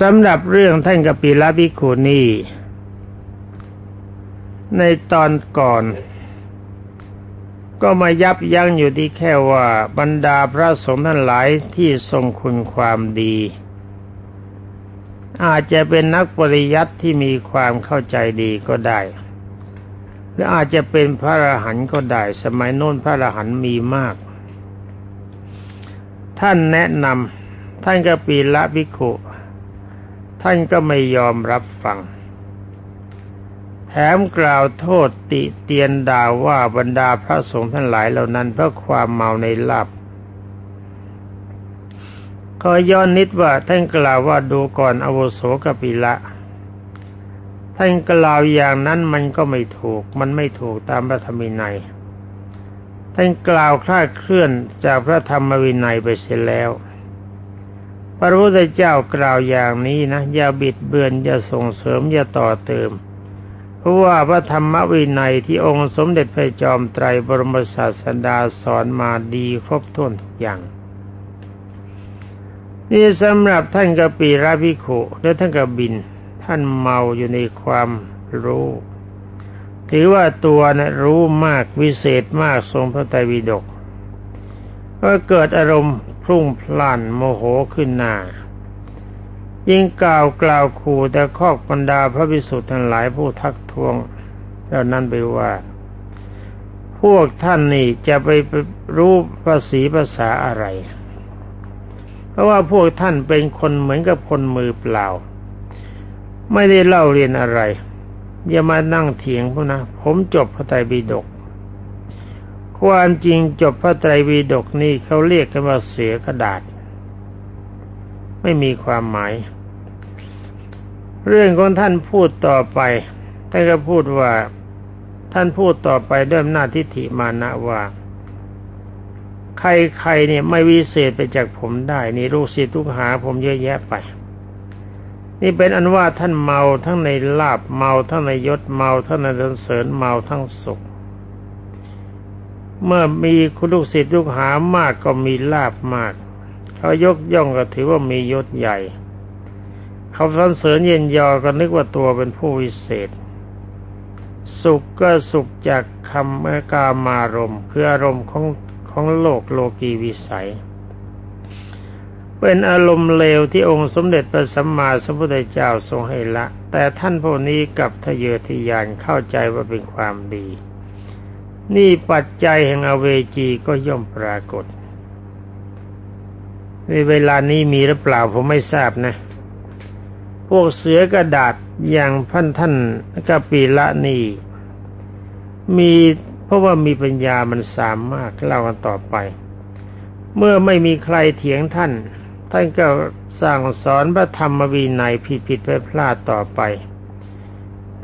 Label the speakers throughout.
Speaker 1: สำหรับเรื่องท่านกปิลาภิกขุนีในตอนก่อน ก็มายับยั้งอยู่ที่แค่ว่าบรรดาพระสงฆ์ทั้งหลายที่ทรงคุณความดี อาจจะเป็นนักปริยัติที่มีความเข้าใจดีก็ได้หรืออาจจะเป็นพระอรหันต์ก็ได้ สมัยโน้นพระอรหันต์มีมาก ท่านแนะนำท่านก็ปีละภิขุ ท่านก็ไม่ยอมรับฟัง แถมกล่าวโทษติเตียนด่าว่าบรรดาพระสงฆ์ทั้งหลายเหล่านั้นเพราะความเมาในลาบขอย้อนนิดว่าท่านกล่าวว่าดูก่อนอโวโสกปิละ ท่านกล่าวอย่างนั้นมันก็ไม่ถูก มันไม่ถูกตามพระธรรมวินัย ท่านกล่าวคลาดเคลื่อนจากพระธรรมวินัยไปเสียแล้ว พระพุทธเจ้ากล่าวอย่างนี้นะ อย่าบิดเบือนอย่าส่งเสริมอย่าต่อเติม เพราะว่าพระธรรมวินัยที่องค์สมเด็จพระจอมไตรบรมศาสดาสอนมาดีครบถ้วนทุกอย่าง นี่สำหรับท่านกปีราภิกขุและท่านกบิน ท่านเมาอยู่ในความรู้ ถือว่าตัวนะรู้มากวิเศษมากทรงพระไตรปิฎกก็เกิดอารมณ์ รุ่งพล่านโมโหขึ้นหน้ายิ่งกล่าวกล่าวขู่แต่คอกบรรดาพระภิกษุทั้งหลายผู้ทักท้วงเหล่านั้นไปว่า พวกท่านนี่จะไปรู้ภาษีภาษาอะไร เพราะว่าพวกท่านเป็นคนเหมือนกับคนมือเปล่า ไม่ได้เล่าเรียนอะไร อย่ามานั่งเถียงพวกนะ ผมจบพระไตรปิฎก ความจริงจบพระไตรปิฎกนี่เขาเรียกกันว่าเสียกระดาษ ไม่มีความหมาย เรื่องของท่านพูดต่อไปท่านก็พูดว่าท่านพูดต่อไปด้วยหน้าทิฏฐิมานะว่า ใครๆเนี่ยไม่วิเศษไปจากผมได้นี่ลูกศิษย์ทุกหาผมเยอะแยะไป นี่เป็นอันว่าท่านเมาทั้งในลาบเมาทั้งในยศเมาทั้งในสรรเสริญเมาทั้งสุข เมื่อมีคุณลูกศิษย์ลูกหามากก็มีลาบมากเขายกย่องก็ถือว่ามียศใหญ่เขาสรรเสริญเย็นยอก็นึกว่าตัวเป็นผู้วิเศษ สุขก็สุขจากคำกามารมคืออารมณ์ของของโลกโลกีวิสัย เป็นอารมณ์เลวที่องค์สมเด็จพระสัมมาสัมพุทธเจ้าทรงให้ละ แต่ท่านพวกนี้กับทะเยอทะยานเข้าใจว่าเป็นความดี นี่ปัจจัยแห่งอเวจีก็ย่อมปรากฏ ในเวลานี้มีหรือเปล่าผมไม่ทราบนะ พวกเสือกระดาษอย่างพันท่านกปีละนี่ มีเพราะว่ามีปัญญามันสามารถเล่ากันต่อไป เมื่อไม่มีใครเถียงท่าน ท่านก็สั่งสอนพระธรรมวินัยผิดผิดไปพลาดต่อไป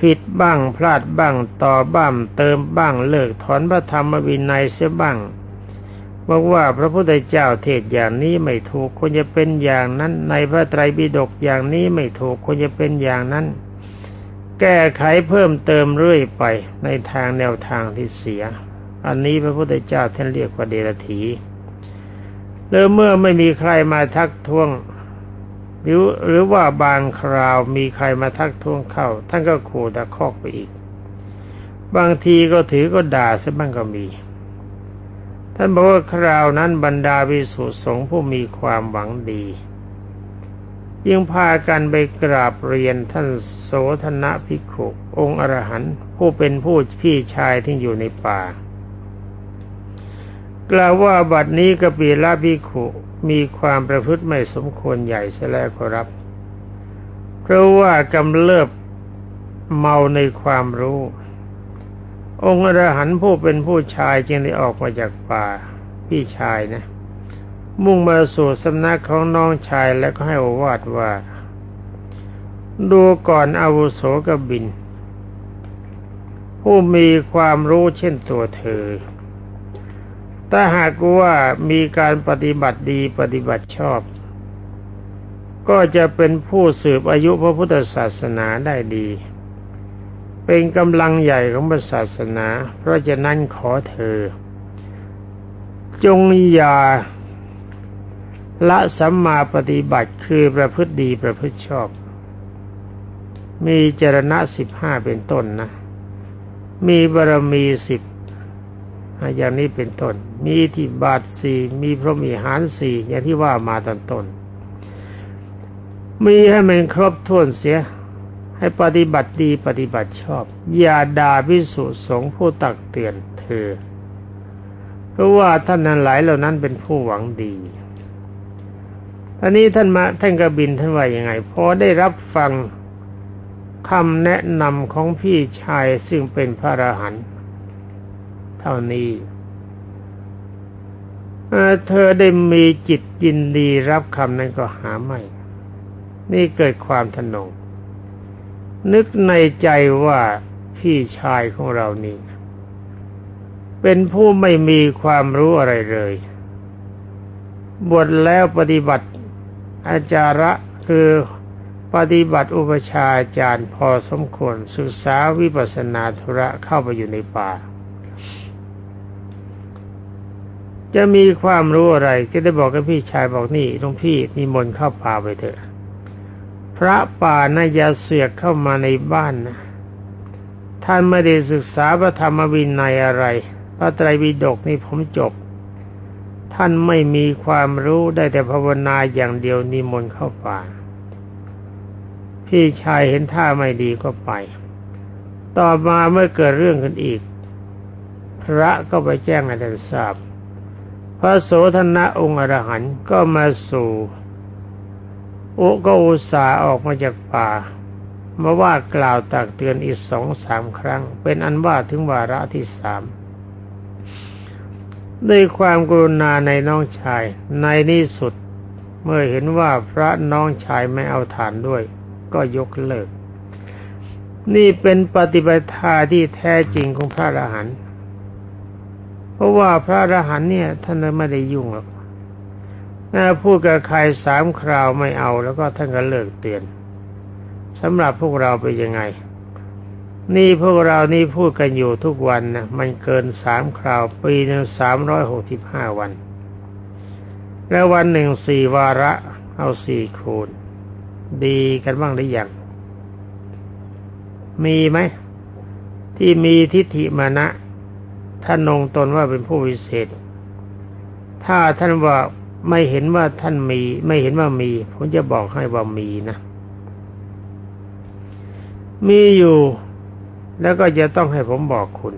Speaker 1: ผิดบ้างพลาดบ้างต่อบ้างเติมบ้างเลิกถอนพระธรรมวินัยเสียบ้างบอกว่าพระพุทธเจ้าเทศอย่างนี้ไม่ถูกควรจะเป็นอย่างนั้น ในพระไตรปิฎกอย่างนี้ไม่ถูกควรจะเป็นอย่างนั้น แก้ไขเพิ่มเติมเรื่อยไปในทางแนวทางที่เสีย อันนี้พระพุทธเจ้าท่านเรียกว่าเดรถีแล้วเมื่อไม่มีใครมาทักท้วง หรือหรือว่าบางคราวมีใครมาทักท้วงเข้า ท่านก็ขู่ตะคอกไปอีก บางทีก็ถือก็ด่าซะบ้างก็มี ท่านบอกว่าคราวนั้นบรรดาวิสุสงฆ์ผู้มีความหวังดียิ่งพากันไปกราบเรียนท่านโสธนะพิขุองค์อรหันต์ผู้เป็นผู้พี่ชายที่อยู่ในป่ากล่าวว่าบัดนี้กปีลาภิกขุ มีความประพฤติไม่สมควรใหญ่เสียแล้วขอรับ เพราะว่ากำเริบเมาในความรู้ องค์อรหันต์ผู้เป็นผู้ชายจึงได้ออกมาจากป่าพี่ชายนะ มุ่งมาสู่สำนักของน้องชายแล้วก็ให้อวาดว่า ดูก่อนอาวุโสกบิน ผู้มีความรู้เช่นตัวเธอ ถ้าหากว่ามีการปฏิบัติดีปฏิบัติชอบ ก็จะเป็นผู้สืบอายุพระพุทธศาสนาได้ดี เป็นกำลังใหญ่ของศาสนา เพราะฉะนั้นขอเธอ จงอย่าละสัมมาปฏิบัติคือประพฤติดีประพฤติชอบ มีจรณะสิบห้าเป็นต้นนะ มีบารมีสิบ อย่างนี้เป็นต้น มีที่บาทสี่มีพระมีหารสี่อย่างที่ว่ามาตอนต้น มีให้มันครบถ้วนเสีย ให้ปฏิบัติดีปฏิบัติชอบ อย่าด่าพิสุสงผู้ตักเตือนเธอ เพราะว่าท่านนั้นหลายเหล่านั้นเป็นผู้หวังดีอันนี้ท่านมาท่านกระบินท่านว่ายังไงพอได้รับฟังคำแนะนำของพี่ชายซึ่งเป็นพระอรหันต์ เท่านี้เธอได้มีจิตยินดีรับคำนั้นก็หาไม่ นี่เกิดความทนง นึกในใจว่าพี่ชายของเรานี่ เป็นผู้ไม่มีความรู้อะไรเลย บวชแล้วปฏิบัติอาจาระคือปฏิบัติอุปชาอาจารย์พอสมควรศึกษาวิปัสนาธุระเข้าไปอยู่ในป่า จะมีความรู้อะไรก็ได้บอกกับพี่ชายบอกนี่หลวงพี่นิมนต์เข้าป่าไปเถอะ พระป่านะอย่าเสือกเข้ามาในบ้านนะท่านไม่ได้ศึกษาพระธรรมวินัยอะไร พระไตรปิฎกนี่ผมจบ ท่านไม่มีความรู้ได้แต่ภาวนาอย่างเดียวนิมนต์เข้าป่า พี่ชายเห็นท่าไม่ดีก็ไป ต่อมาเมื่อเกิดเรื่องกันอีก พระก็ไปแจ้งให้ท่านทราบ ระโสธนะองค์อรหันต์ก็มาสู่โอก็อุตส่าห์ออกมาจากป่า มาว่ากล่าวตักเตือนอีกสองสามครั้ง เป็นอันว่าถึงวาระที่สามด้วยความกรุณาในน้องชายในที่สุด เมื่อเห็นว่าพระน้องชายไม่เอาฐานด้วย ก็ยกเลิก นี่เป็นปฏิบัติทาที่แท้จริงของพระอรหันต์ เพราะว่าพระอรหันต์เนี่ยท่านไม่ได้ยุ่งหรอกพูดกับใครสามคราวไม่เอา แล้วก็ท่านก็เลิกเตือนสำหรับพวกเราไปยังไง นี่พวกเรานี่พูดกันอยู่ทุกวันนะมันเกินสามคราว ปีหนึ่งสามร้อยหกสิบห้าวัน แล้ววันหนึ่งสี่วาระ เอาสี่คูณ ดีกันบ้างหรือยังมีไหมที่มีทิฏฐิมานะ ท่านนงตนว่าเป็นผู้วิเศษ ถ้าท่านว่าไม่เห็นว่าท่านมี ไม่เห็นว่ามีผมจะบอกให้ว่ามีนะ มีอยู่แล้วก็จะต้องให้ผมบอกคุณ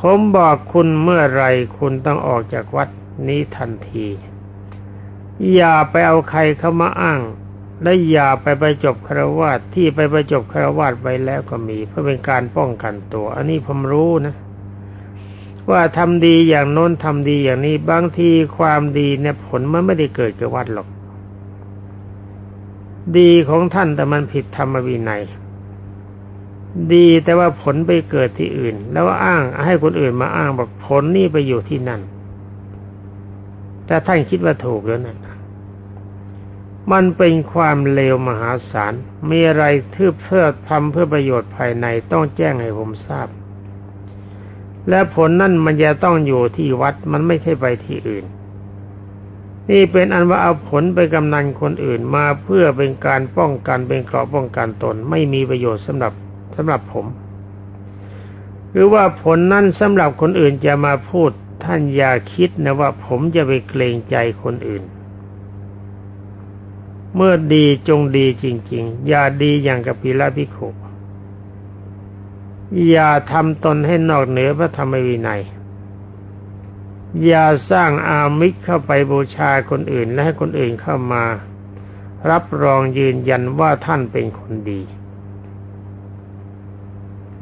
Speaker 1: ผมบอกคุณเมื่อไรคุณต้องออกจากวัดนี้ทันที อย่าไปเอาใครเข้ามาอ้าง และอย่าไปไปจบคารวาสที่ไปไปจบคารวาสไปแล้วก็มี เพื่อเป็นการป้องกันตัว อันนี้ผมรู้นะ ว่าทำดีอย่างโน้นทำดีอย่างนี้ บางทีความดีเนี่ยผลมันไม่ได้เกิดกับวัดหรอก ดีของท่านแต่มันผิดธรรมวินัย ดีแต่ว่าผลไปเกิดที่อื่น แล้วอ้างให้คนอื่นมาอ้างบอกผลนี่ไปอยู่ที่นั่น แต่ท่านคิดว่าถูกแล้วนะมันเป็นความเลวมหาศาลมีอะไรทืบเพื่อทำเพื่อประโยชน์ภายในต้องแจ้งให้ผมทราบ และผลนั่นมันจะต้องอยู่ที่วัดมันไม่ใช่ไปที่อื่น นี่เป็นอันว่าเอาผลไปกำนันคนอื่นมาเพื่อเป็นการป้องกันเป็นเกราะป้องกันตน ไม่มีประโยชน์สำหรับสำหรับผม หรือว่าผลนั้นสำหรับคนอื่นจะมาพูดท่านอย่าคิดนะว่าผมจะไปเกรงใจคนอื่น เมื่อดีจงดีจริง ๆ อย่าดีอย่างกับปีละพิโค อย่าทำตนให้นอกเหนือพระธรรมวินัย อย่าสร้างอามิตเข้าไปบูชาคนอื่นและให้คนอื่นเข้ามา รับรองยืนยันว่าท่านเป็นคนดี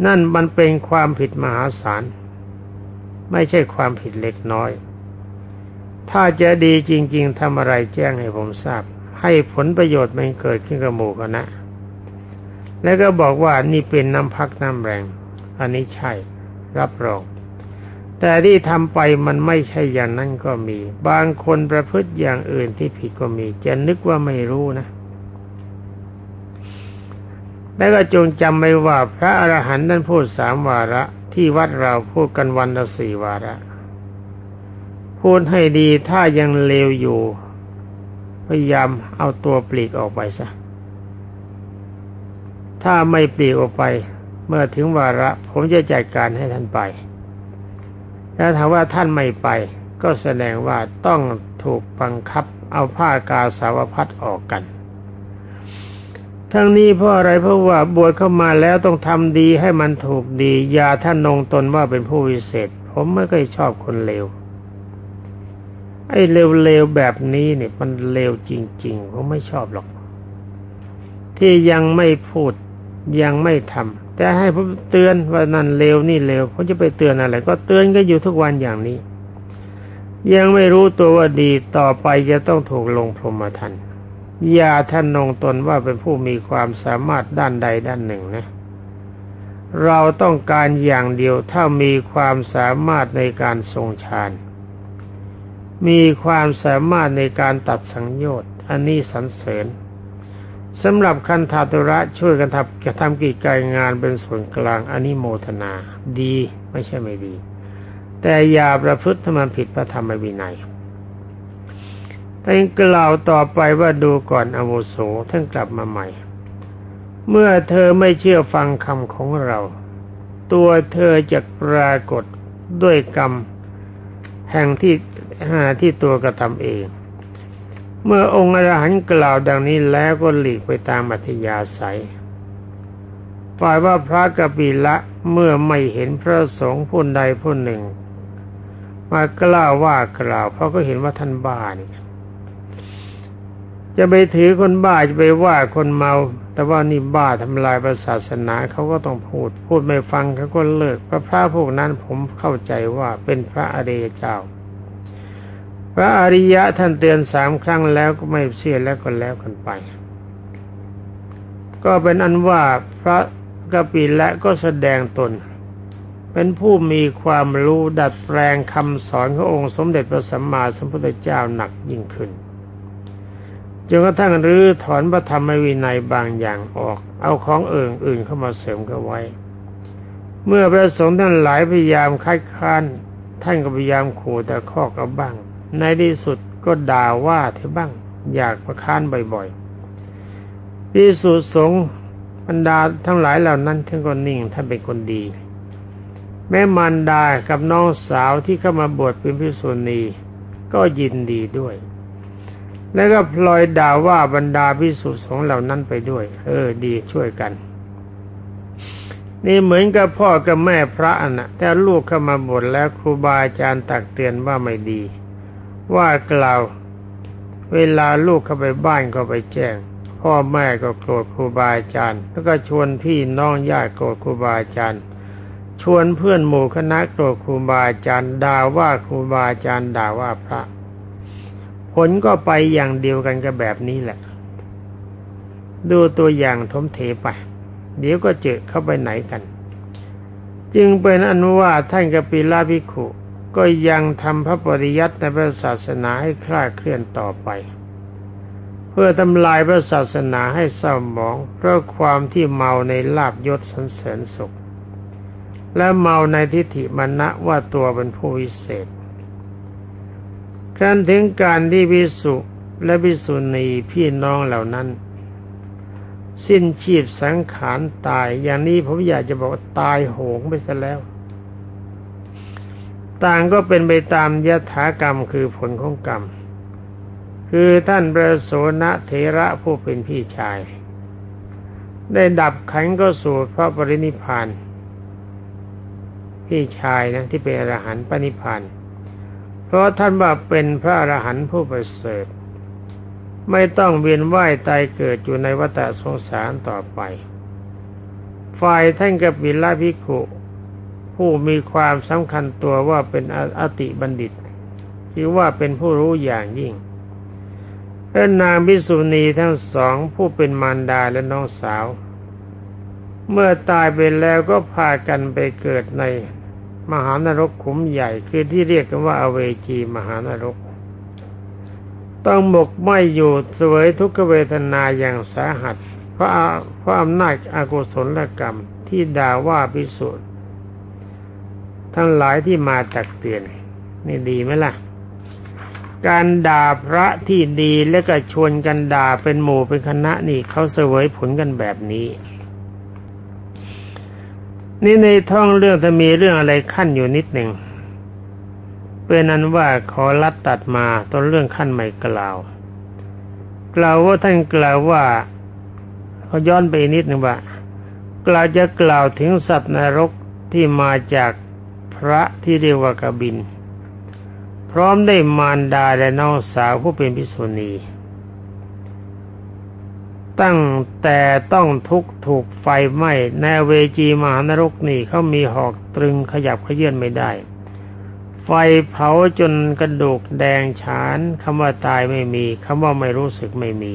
Speaker 1: นั่นมันเป็นความผิดมหาศาล ไม่ใช่ความผิดเล็กน้อย ถ้าจะดีจริง ๆทำอะไรแจ้งให้ผมทราบ ให้ผลประโยชน์มันเกิดขึ้นกับหมู่กันนะแล้วก็บอกว่านี่เป็นน้ำพักน้ำแรง อันนี้ใช่ รับรอง แต่ที่ทำไปมันไม่ใช่อย่างนั้นก็มี บางคนประพฤติอย่างอื่นที่ผิดก็มี จะนึกว่าไม่รู้นะแล้วก็จงจำไว้ว่าพระอรหันต์นั้นพูดสามวาระ ที่วัดเราพูดกันวันละสี่วาระ พูดให้ดีถ้ายังเลวอยู่ พยายามเอาตัวปลีกออกไปซะถ้าไม่ปลีกออกไป เมื่อถึงวาระ ผมจะจัดการให้ท่านไป ถ้าถามว่าท่านไม่ไป ก็แสดงว่าต้องถูกบังคับเอาผ้ากาสาวพัดออกกัน ทั้งนี้เพราะอะไรเพราะว่าบวชเข้ามาแล้วต้องทำดีให้มันถูกดี อย่าท่านนงตนว่าเป็นผู้วิเศษ ผมไม่เคยชอบคนเลวไอ้เลวๆแบบนี้เนี่ยมันเลวจริงๆผมไม่ชอบหรอก ที่ยังไม่พูดยังไม่ทำแต่ให้ผมเตือนว่านั่นเลวนี่เลวผมจะไปเตือนอะไร ก็เตือนก็อยู่ทุกวันอย่างนี้ ยังไม่รู้ตัวว่าดีต่อไปจะต้องถูกลงพรหมทันอย่าท่านนงตนว่าเป็นผู้มีความสามารถด้านใดด้านหนึ่งนะ เราต้องการอย่างเดียวถ้ามีความสามารถในการทรงฌานมีความสามารถในการตัดสังโยชน์อันนี้สรรเสริญ สำหรับคันธาตุระช่วยกันทำจะทำกิจการงานเป็นส่วนกลางอันนี้โมทนา ดีไม่ใช่ไม่ดี แต่อย่าประพฤติมันผิดพระธรรมวินัยท่านกล่าวต่อไปว่าดูก่อนอโวโสท่านกลับมาใหม่ เมื่อเธอไม่เชื่อฟังคำของเรา ตัวเธอจะปรากฏด้วยกรรม แห่งที่หาที่ตัวกระทำเอง เมื่อองค์อรหันต์กล่าวดังนี้แล้วก็หลีกไปตามอัธยาศัยฝ่ายว่าพระกบิละเมื่อไม่เห็นพระสงฆ์ผู้ใดผู้หนึ่ง มากล่าวว่ากล่าว เพราะก็เห็นว่าท่านบ้านี่จะไปถือคนบ้าจะไปว่าคนเมา แต่ว่านี่บ้าทำลายศาสนาเขาก็ต้องพูด พูดไม่ฟังเขาก็เลิกพระพระพวกนั้นผมเข้าใจว่าเป็นพระอริยเจ้า ระอริยะท่านเตือนสามครั้งแล้วก็ไม่เชื่อแล้วก็แล้วกันไป ก็เป็นอันว่าพระกปิละก็แสดงตน เป็นผู้มีความรู้ดัดแปลงคำสอนขององค์สมเด็จพระสัมมาสัมพุทธเจ้าหนักยิ่งขึ้นจนกระทั่งรื้อถอนพระธรรมวินัยบางอย่างออก เอาของเอื่นอื่นเข้ามาเสริมกันไว้ เมื่อพระสงฆ์ท่านหลายพยายามคัดค้านท่านก็พยายามขู่แต่ข้อกับบ้าง ในที่สุดก็ด่าว่าเธอบ้าง อยากประค้านบ่อยๆที่สุดสงบรรดาทั้งหลายเหล่านั้นท่านก็นิ่งท่านเป็นคนดี แม่มารดากับน้องสาวที่เข้ามาบวชเป็นพิสุณีก็ยินดีด้วย แล้วก็พลอยด่าว่าบรรดาพิสุสงเหล่านั้นไปด้วย เออ ดีช่วยกัน นี่เหมือนกับพ่อกับแม่พระนะแต่ลูกเข้ามาบวชแล้วครูบาอาจารย์ตักเตือนว่าไม่ดี ว่ากล่าวเวลาลูกเข้าไปบ้านก็ไปแจ้ง พ่อแม่ก็โกรธครูบาอาจารย์ แล้วก็ชวนพี่น้องญาติโกรธครูบาอาจารย์ ชวนเพื่อนหมู่คณะโกรธครูบาอาจารย์ด่าว่าครูบาอาจารย์ด่าว่าพระ ผลก็ไปอย่างเดียวกันกับแบบนี้แหละ ดูตัวอย่างทมเทไป เดี๋ยวก็เจอเข้าไปไหนกัน จึงเป็นอนุว่าท่านกปิลาภิกขุ ก็ยังทำพระปริยัติในพระศาสนาให้คลาดเคลื่อนต่อไป เพื่อทำลายพระศาสนาให้เศร้าหมอง เพราะความที่เมาในลาบยศสันเสริญสุข และเมาในทิฏฐิมณะว่าตัวเป็นผู้วิเศษครั้นถึงการที่วิสุและวิสุณีพี่น้องเหล่านั้น สิ้นชีพสังขารตายอย่างนี้ผมอยากจะบอกตายโหงไปซะแล้ว ต่างก็เป็นไปตามยถากรรมคือผลของกรรม คือท่านประโสนเถระผู้เป็นพี่ชาย ได้ดับขันก็สู่พระปรินิพานพี่ชายนะที่เป็นอรหันต์ปณิพานเพราะท่านว่าเป็นพระอรหันต์ผู้ประเสริฐไม่ต้องเวียนว่ายตายเกิดอยู่ในวัฏสงสารต่อไป ฝ่ายท่านกับวิลาภิกขุ ผู้มีความสำคัญตัวว่าเป็นอติบัณฑิตคือว่าเป็นผู้รู้อย่างยิ่งและนางพิสุณีทั้งสองผู้เป็นมารดาและน้องสาว เมื่อตายไปแล้วก็พากันไปเกิดในมหานรกขุมใหญ่คือที่เรียกกันว่าอเวจีมหานรก ต้องหมกไหมอยู่สวยทุกเวทนาอย่างสาหัส เพราะเพราะอำนาจอากุศลกรรมที่ด่าว่าพิสุ ทั้งหลายที่มาตักเตือน นี่ดีไหมล่ะ การด่าพระที่ดีแล้วก็ชวนกันด่าเป็นหมู่เป็นคณะนี่เขาเสวยผลกันแบบนี้ นี่ในท่องเรื่องจะมีเรื่องอะไรขั้นอยู่นิดหนึ่งเป็นนั้นว่าขอรัดตัดมาต้นเรื่องขั้นใหม่กล่าว กล่าวว่าท่านกล่าวว่าเขาย้อนไปนิดหนึ่งว่า กล่าวจะกล่าวถึงสัตว์นรกที่มาจาก พระที่เรียกว่ากบิน พร้อมได้มารดาและน้องสาวผู้เป็นพิษุณี ตั้งแต่ต้องทุกถูกไฟไหม้ในเวจีมหานรกนี่เขามีหอกตรึงขยับขยื่นไม่ได้ ไฟเผาจนกระดูกแดงฉานคำว่าตายไม่มีคำว่าไม่รู้สึกไม่มี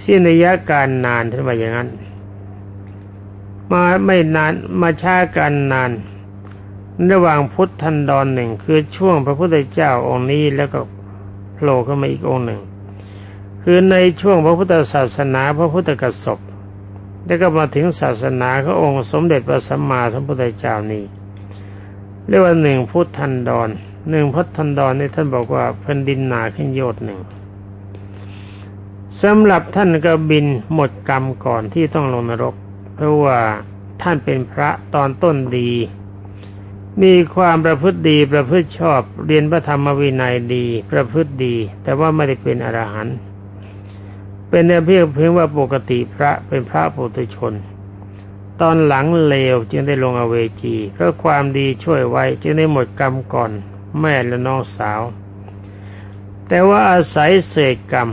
Speaker 1: ที่ในยะการนานท่านว่าอย่างนั้นมาไม่นานมาช้ากันนาน ระหว่างพุทธันดรหนึ่งคือช่วงพระพุทธเจ้าองค์นี้แล้วก็โผล่ขึ้นมาอีกองค์หนึ่ง คือในช่วงพระพุทธศาสนาพระพุทธกสบแล้วก็มาถึงศาสนาขององค์สมเด็จพระสัมมาสัมพุทธเจ้านี้เรียกว่าหนึ่งพุทธันดรหนึ่งพุทธันดรนี่ท่านบอกว่าแผ่นดินหนาขึ้นโยดหนึ่งสำหรับท่านก็บินหมดกรรมก่อนที่ต้องลงนรก เพราะว่าท่านเป็นพระตอนต้นดี มีความประพฤติดีประพฤติชอบ เรียนพระธรรมวินัยดี ประพฤติดี แต่ว่าไม่ได้เป็นอรหันต์เป็นเพียงเพียงว่าปกติพระเป็นพระปุถุชน ตอนหลังเลวจึงได้ลงอเวจีเพราะความดีช่วยไว้จึงได้หมดกรรมก่อนแม่และน้องสาว แต่ว่าอาศัยเศษกรรม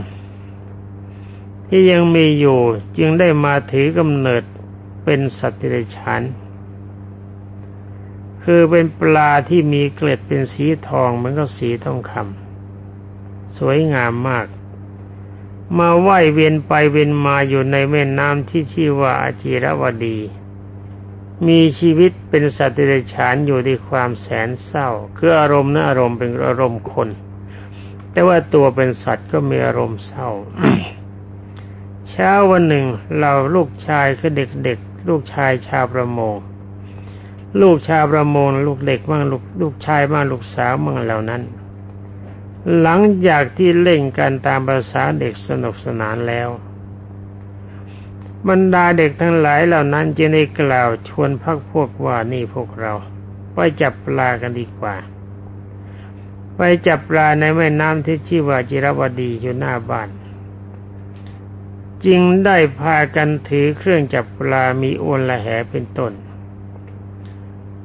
Speaker 1: ที่ยังมีอยู่จึงได้มาถือกำเนิดเป็นสัตว์เดรัจฉาน คือเป็นปลาที่มีเกล็ดเป็นสีทองเหมือนกับสีทองคำสวยงามมาก มาไหวเวียนไปเวียนมาอยู่ในแม่น้ำที่ชื่อว่าอาจิรวดี มีชีวิตเป็นสัตว์เดรัจฉานอยู่ด้วยความแสนเศร้า คืออารมณ์นะอารมณ์เป็นอารมณ์คน แต่ว่าตัวเป็นสัตว์ก็มีอารมณ์เศร้า เช้าวันหนึ่งเราลูกชายคือเด็กๆ ลูกชายชาวประมง ลูกชาวประมงลูกเด็กบ้างลูกลูกชายบ้างลูกสาวบ้างเหล่านั้น หลังจากที่เล่นกันตามภาษาเด็กสนุกสนานแล้ว บรรดาเด็กทั้งหลายเหล่านั้นจะได้กล่าวชวนพักพวกว่านี่พวกเราไปจับปลากันดีกว่า ไปจับปลาในแม่น้ำที่ชื่อว่าจิรวดีอยู่หน้าบ้านจึงได้พากันถือเครื่องจับปลามีอวนละแหเป็นต้น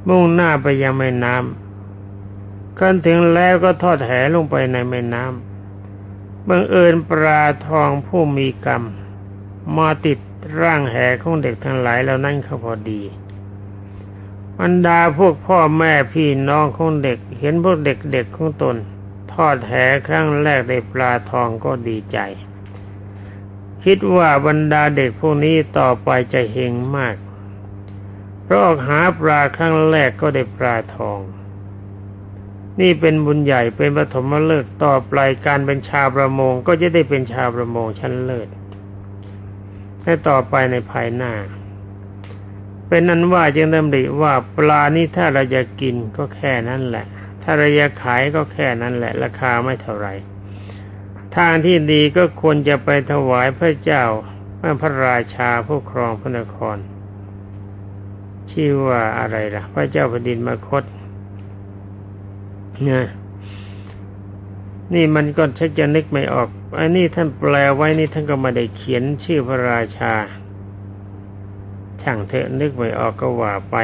Speaker 1: มุ่งหน้าไปยังแม่น้ำขั้นถึงแล้วก็ทอดแหลงไปในแม่น้ำบังเอิญปลาทองผู้มีกรรม มาติดร่างแหของเด็กทั้งหลายแล้วนั่นเขาพอดีบรรดาพวกพ่อแม่พี่น้องของเด็ก เห็นพวกเด็กๆของตน ทอดแหครั้งแรกได้ปลาทองก็ดีใจ คิดว่าบรรดาเด็กพวกนี้ต่อไปจะเฮงมาก พราะออกหาปลาครั้งแรกก็ได้ปลาทอง นี่เป็นบุญใหญ่เป็นปฐมฤกษ์ต่อปลายการเป็นชาวประมงก็จะได้เป็นชาวประมงชั้นเลิศให้ต่อไปในภายหน้า เป็นนั้นว่าจึงดำริว่าปลานี้ถ้าเราจะกินก็แค่นั้นแหละ ถ้าเราจะขายก็แค่นั้นแหละ ราคาไม่เท่าไหร่ทางที่ดีก็ควรจะไปถวายพระเจ้าพระราชาผู้ครองพระนคร ชื่อว่าอะไรล่ะ พระเจ้าแผ่นดินมคตเนี่ยนี่มันก็ชักจะนึกไม่ออก อันนี้ท่านแปลไว้นี่ท่านก็ม่ได้เขียนชื่อพระราชา ช่างเถอะนึกไม่ออกก็ว่าไป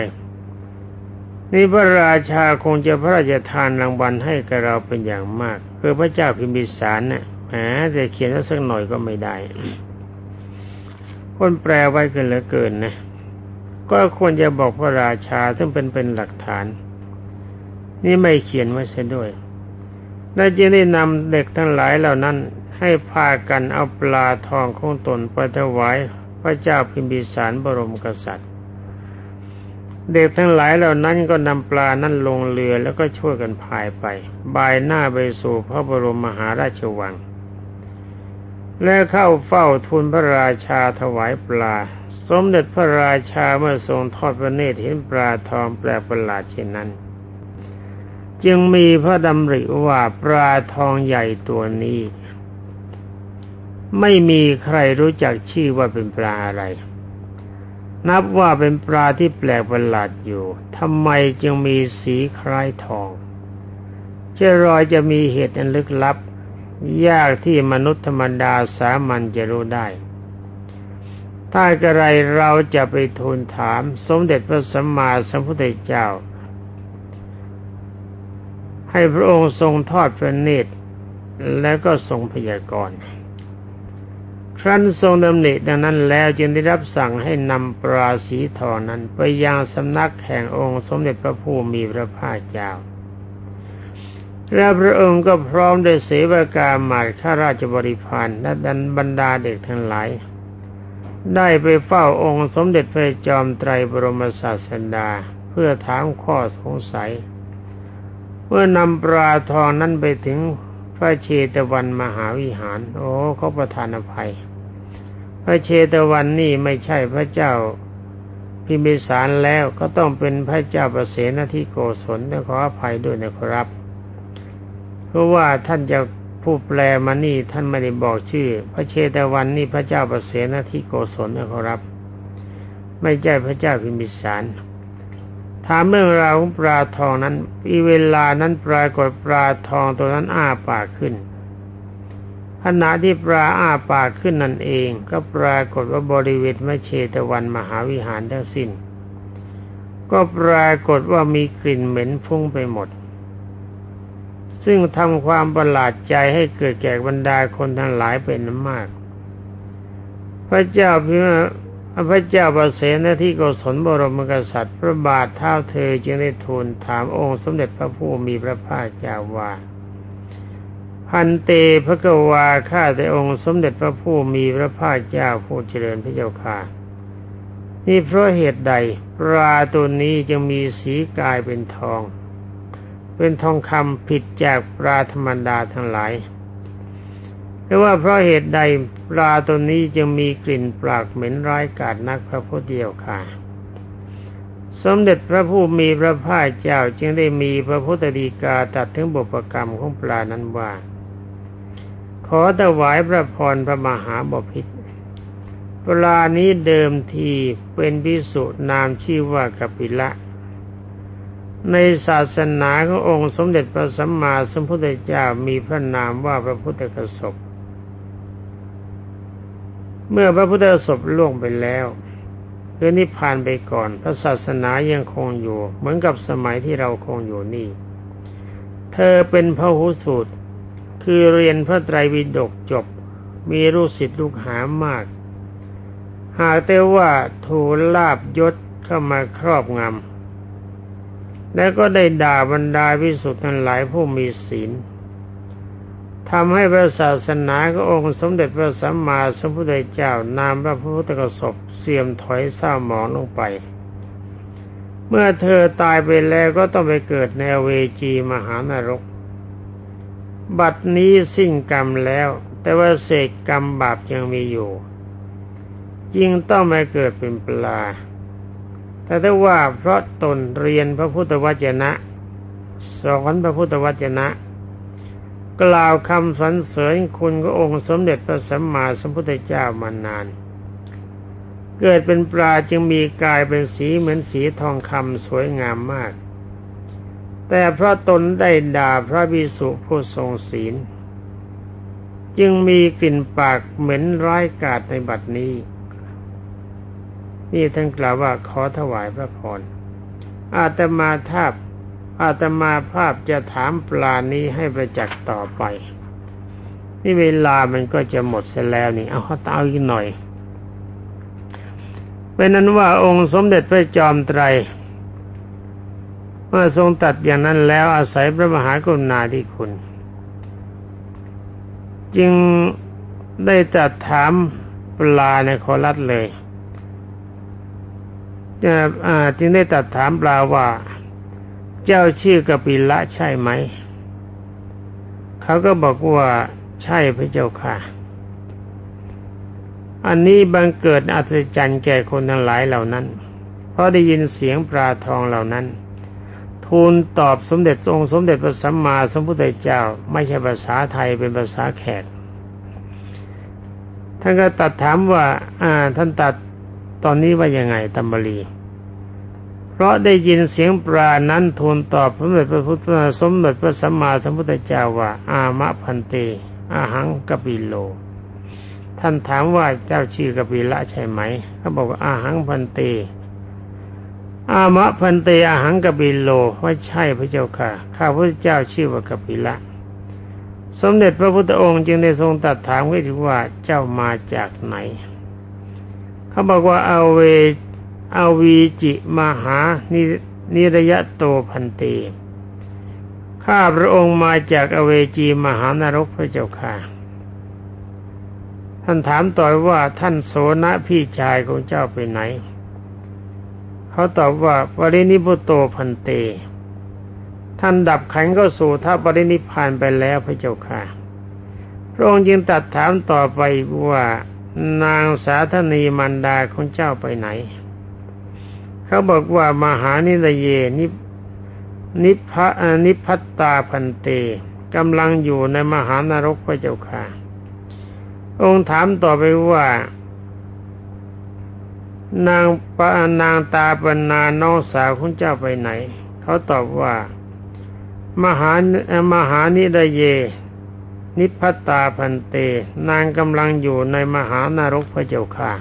Speaker 1: นี่พระราชาคงจะพระราชทานรางวัลให้กับเราเป็นอย่างมาก คือพระเจ้าพิมพิสารนะ่ะแหมแต่เขียนสักหน่อยก็ไม่ได้ คนแปลไว้เกินเหลือเกินนะ ก็ควรจะบอกพระราชาซึ่งเป็นเป็นหลักฐาน นี่ไม่เขียนไว้เสียด้วยและจึงได้นำเด็กทั้งหลายเหล่านั้นให้พากันเอาปลาทองของตนไปถวายพระเจ้าพิมพิสารบรมกษัตริย์ เด็กทั้งหลายเหล่านั้นก็นำปลานั้นลงเรือแล้วก็ช่วยกันพายไปบายหน้าไปสู่พระบรมมหาราชวัง และเข้าเฝ้าทูลพระราชาถวายปลา สมเด็จพระราชาเมื่อทรงทอดพระเนตรเห็นปลาทองแปลกประหลาดเช่นนั้น จึงมีพระดำริว่าปลาทองใหญ่ตัวนี้ ไม่มีใครรู้จักชื่อว่าเป็นปลาอะไร นับว่าเป็นปลาที่แปลกประหลาดอยู่ทำไมจึงมีสีคล้ายทองเจ้ารอยจะมีเหตุอันลึกลับ ยากที่มนุษย์ธรรมดาสามัญจะรู้ได้ ถ้ากระไรเราจะไปทูลถาม สมเด็จพระสัมมาสัมพุทธเจ้า ให้พระองค์ทรงทอดพระเนตรแล้วก็ทรงพยากรณ์ครั้นทรงดำนิดังนั้นแล้วจึงได้รับสั่งให้นำปราสีทองนั้นไปยังสำนักแห่งองค์สมเด็จพระผู้มีพระภาคเจ้าและพระองค์ก็พร้อมด้วยเสวกาหมาดข้าราชบริพารและดันบรรดาเด็กทั้งหลาย ได้ไปเฝ้าองค์สมเด็จพระจอมไตรบรมศาสดาเพื่อถามข้อสงสัย เมื่อนำปลาทองนั้นไปถึงพระเชตวันมหาวิหาร โอ้เขาประทานอภัย พระเชตวันนี่ไม่ใช่พระเจ้าพิมิสารแล้วก็ต้องเป็นพระเจ้าประเสนที่โกศลขออภัยด้วยนะครับ เพราะว่าท่านจะ ผู้แปลมานี่ท่านไม่ได้บอกชื่อ พระเชตวันนี่พระเจ้าประเสนที่โกศลนะครับ ไม่ใช่พระเจ้าพิมิสารถามเรื่องราวของปลาทองนั้นอีเวลานั้นปรากฏปลาทองตัวนั้นอ้าปากขึ้นขณะที่ปลาอ้าปากขึ้นนั่นเอง ก็ปรากฏว่าบริเวณมเชตวันมหาวิหารทั้งสิ้น ก็ปรากฏว่ามีกลิ่นเหม็นฟุ้งไปหมด ซึ่งทำความประหลาดใจให้เกิดแก่บรรดาคนทั้งหลายเป็นมาก พระเจ้าพิมพระเจ้าประเสนที่โกศลบรมกษัตริย์ พระบาทเท้าเธอจึงได้ทูลถามองค์สมเด็จพระผู้มีพระภาคเจ้าว่าพันเตพระกวาข้าแต่องค์สมเด็จพระผู้มีพระภาคเจ้าผู้เจริญพระเจ้าค่ะนี่เพราะเหตุใดปลาตัวนี้จึงมีสีกายเป็นทอง เป็นทองคำผิดจากปลาธรรมดาทั้งหลายแต่ว่าเพราะเหตุใดปลาตัวนี้จึงมีกลิ่นปากเหม็นร้ายกาจนักพระพุทธเดียวค่ะ สมเด็จพระผู้มีพระภาคเจ้าจึงได้มีพระพุทธดีกาตัดถึงบุพกรรมของปลานั้นว่า ขอถวายพระพรพระมหาบพิตรปลานี้เดิมทีเป็นพิสุนามชื่อว่ากปิละ ในศาสนาขององค์สมเด็จพระสัมมาสัมพุทธเจ้ามีพระนามว่าพระพุทธกสบเมื่อพระพุทธศพล่วงไปแล้วเรือนิพพานไปก่อน พระศาสนายังคงอยู่ เหมือนกับสมัยที่เราคงอยู่นี่ เธอเป็นพระหุสูตร คือเรียนพระไตรปิฎกจบ มีรูกศิษย์ลูกหามาก หากแต่ว่าถูลาบยศเข้ามาครอบงำ แล้วก็ได้ด่าบรรดาวิสุทธิ์ทั้งหลายผู้มีศีลทำให้พระศาสนาขององค์สมเด็จพระสัมมาสัมพุทธเจ้านามพระพุทธกสบเสื่อมถอยเศร้าหมองลงไป เมื่อเธอตายไปแล้วก็ต้องไปเกิดในเวจีมหานรก บัดนี้สิ้นกรรมแล้ว แต่ว่าเศษกรรมบาปยังมีอยู่จึงต้องไปเกิดเป็นปลา แต่ถ้าว่าเพราะตนเรียนพระพุทธวจนะ สอนพระพุทธวจนะ กล่าวคำสรรเสริญคุณขององค์สมเด็จพระสัมมาสัมพุทธเจ้ามานาน เกิดเป็นปลาจึงมีกายเป็นสีเหมือนสีทองคำสวยงามมาก แต่เพราะตนได้ด่าพระบิสุผู้ทรงศีล จึงมีกลิ่นปากเหม็นร้ายกาจในบัดนี้ นี่ท่านกล่าวว่าขอถวายพระพร อาตมาทาบอาตมาภาพจะถามปลานี้ให้ประจักษ์ต่อไป นี่เวลามันก็จะหมดเสียแล้วนี่ เอาเขาเอาอีกหน่อย เป็นนั้นว่าองค์สมเด็จพระจอมไตร เมื่อทรงตัดอย่างนั้นแล้วอาศัยพระมหากรุณาธิคุณ จึงได้ตัดถามปลาในคอรัดเลย จึงได้ตัดถามปลาว่า เจ้าชื่อกปิละใช่ไหม เขาก็บอกว่าใช่พระเจ้าค่ะ อันนี้บังเกิดอัศจรรย์แก่คนทั้งหลายเหล่านั้น เพราะได้ยินเสียงปลาทองเหล่านั้น ทูลตอบสมเด็จทรงสมเด็จพระสัมมาสัมพุทธเจ้า ไม่ใช่ภาษาไทยเป็นภาษาแขกท่านก็ตัดถามว่า อ่า ท่านตัด ตอนนี้ว่ายังไงตัมบรีเพราะได้ยินเสียงปรานั้นทูลตอบสมเด็จพระพุทธสมเด็จพระสัมมาสัมพุทธเจ้าว่า อามะพันเต อาหังกปิโล ท่านถามว่าเจ้าชื่อกปิละใช่ไหมเขาบอกว่าอาหังพันเต อามะพันเตอาหังกปิโลว่าใช่พระเจ้าค่ะ ข้าพระเจ้าชื่อว่ากปิละ สมเด็จพระพุทธองค์จึงได้ทรงตัดถามไว้ถึงว่าเจ้ามาจากไหน เขาบอกว่าเอาเวอาวีจิมหานินรยะโตพันเตข้าพระองค์มาจากอเวจีมหานรกพระเจ้าค่ะ ท่านถามต่อว่าท่านโสนะพี่ชายของเจ้าไปไหน เขาตอบว่าปรินิพุโตพันเต ท่านดับขันก็สู่ถ้าปรินิพานไปแล้วพระเจ้าค่ะ พระองค์จึงตัดถามต่อไปว่า นางสาธนีมันดาของเจ้าไปไหน เขาบอกว่ามหานิรเยนินิพะนิพัตตาพันเตกำลังอยู่ในมหานรกพระเจ้าค่ะ องค์ถามต่อไปว่า นางปานางตาปนาน้องสาวของเจ้าไปไหน เขาตอบว่า มหามหานิรเย นิพัตาพันเต นางกำลังอยู่ในมหานรกพระเจ้าค่ะ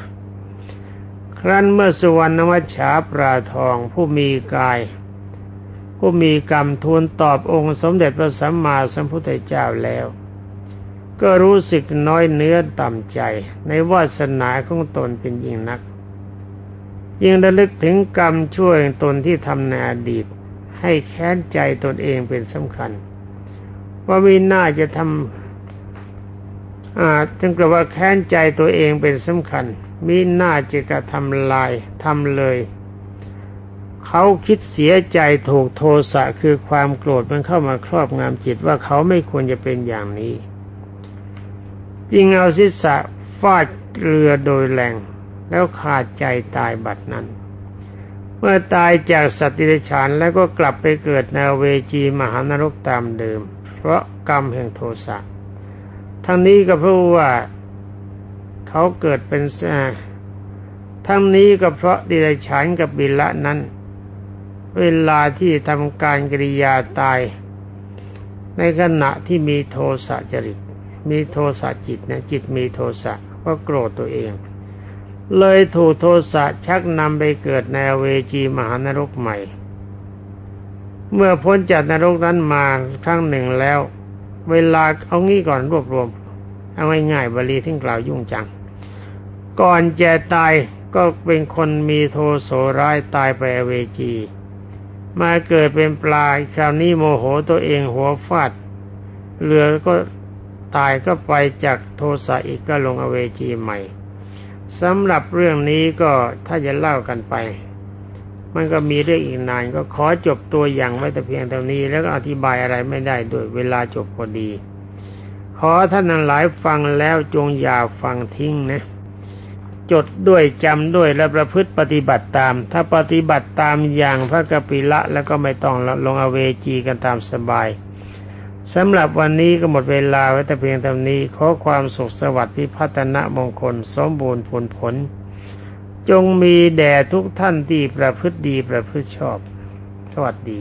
Speaker 1: ครั้นเมื่อสุวรรณวัชชาปราทองผู้มีกาย ผู้มีกรรมทูลตอบองค์สมเด็จพระสัมมาสัมพุทธเจ้าแล้ว ก็รู้สึกน้อยเนื้อต่ำใจ ในวาสนาของตนเป็นยิ่งนัก ยิ่งระลึกถึงกรรมช่วยตนที่ทำในอดีต ให้แค้นใจตนเองเป็นสำคัญ ว่ามีน่าจะทำ อ่าจึงกล่าวว่าแค้นใจตัวเองเป็นสำคัญ มิน่าจะกระทำลายทำเลย เขาคิดเสียใจถูกโทสะคือความโกรธมันเข้ามาครอบงำจิตว่าเขาไม่ควรจะเป็นอย่างนี้จึงเอาศีรษะฟาดเรือโดยแรง แล้วขาดใจตายบัดนั้น เมื่อตายจากสัตว์ดิฉานแล้วก็กลับไปเกิดในเวจีมหานรกตามเดิม เพราะกรรมแห่งโทสะ ทั้งนี้ก็เพราะว่าเขาเกิดเป็นทั้งนี้ก็เพราะดิเรกชันกับบิละนั้น เวลาที่ทำการกริยาตาย ในขณะที่มีโทสะจริต มีโทสะจิตนะจิตมีโทสะก็โกรธตัวเอง เลยถูกโทสะชักนำไปเกิดในเวจีมหานรกใหม่ เมื่อพ้นจากนรกนั้นมาครั้งหนึ่งแล้ว เวลาเอางี้ก่อนรวบรวม เอาง่ายๆบาลีทิ้งกล่าวยุ่งจัง ก่อนจะตายก็เป็นคนมีโทโสร้ายตายไปเวจี มาเกิดเป็นปลาคราวนี้โมโหตัวเองหัวฟาดเรือก็ตายก็ไปจากโทสะอีกก็ลงอเวจีใหม่สำหรับเรื่องนี้ก็ถ้าจะเล่ากันไป มันก็มีเรื่องอีกนานก็ขอจบตัวอย่างไว้แต่เพียงเท่านี้ แล้วก็อธิบายอะไรไม่ได้ด้วยเวลาจบพอดี ขอท่านหลายฟังแล้วจงอย่าฟังทิ้งนะ จดด้วยจำด้วยและประพฤติปฏิบัติตาม ถ้าปฏิบัติตามอย่างพระกปิละแล้วก็ไม่ต้องลงอเวจีกันตามสบายสำหรับวันนี้ก็หมดเวลาไว้แต่เพียงเท่านี้ ขอความสุขสวัสดิ์พิพัฒนมงคล สมบูรณ์ผลผล จงมีแด่ทุกท่านที่ประพฤติดีประพฤติชอบ สวัสดี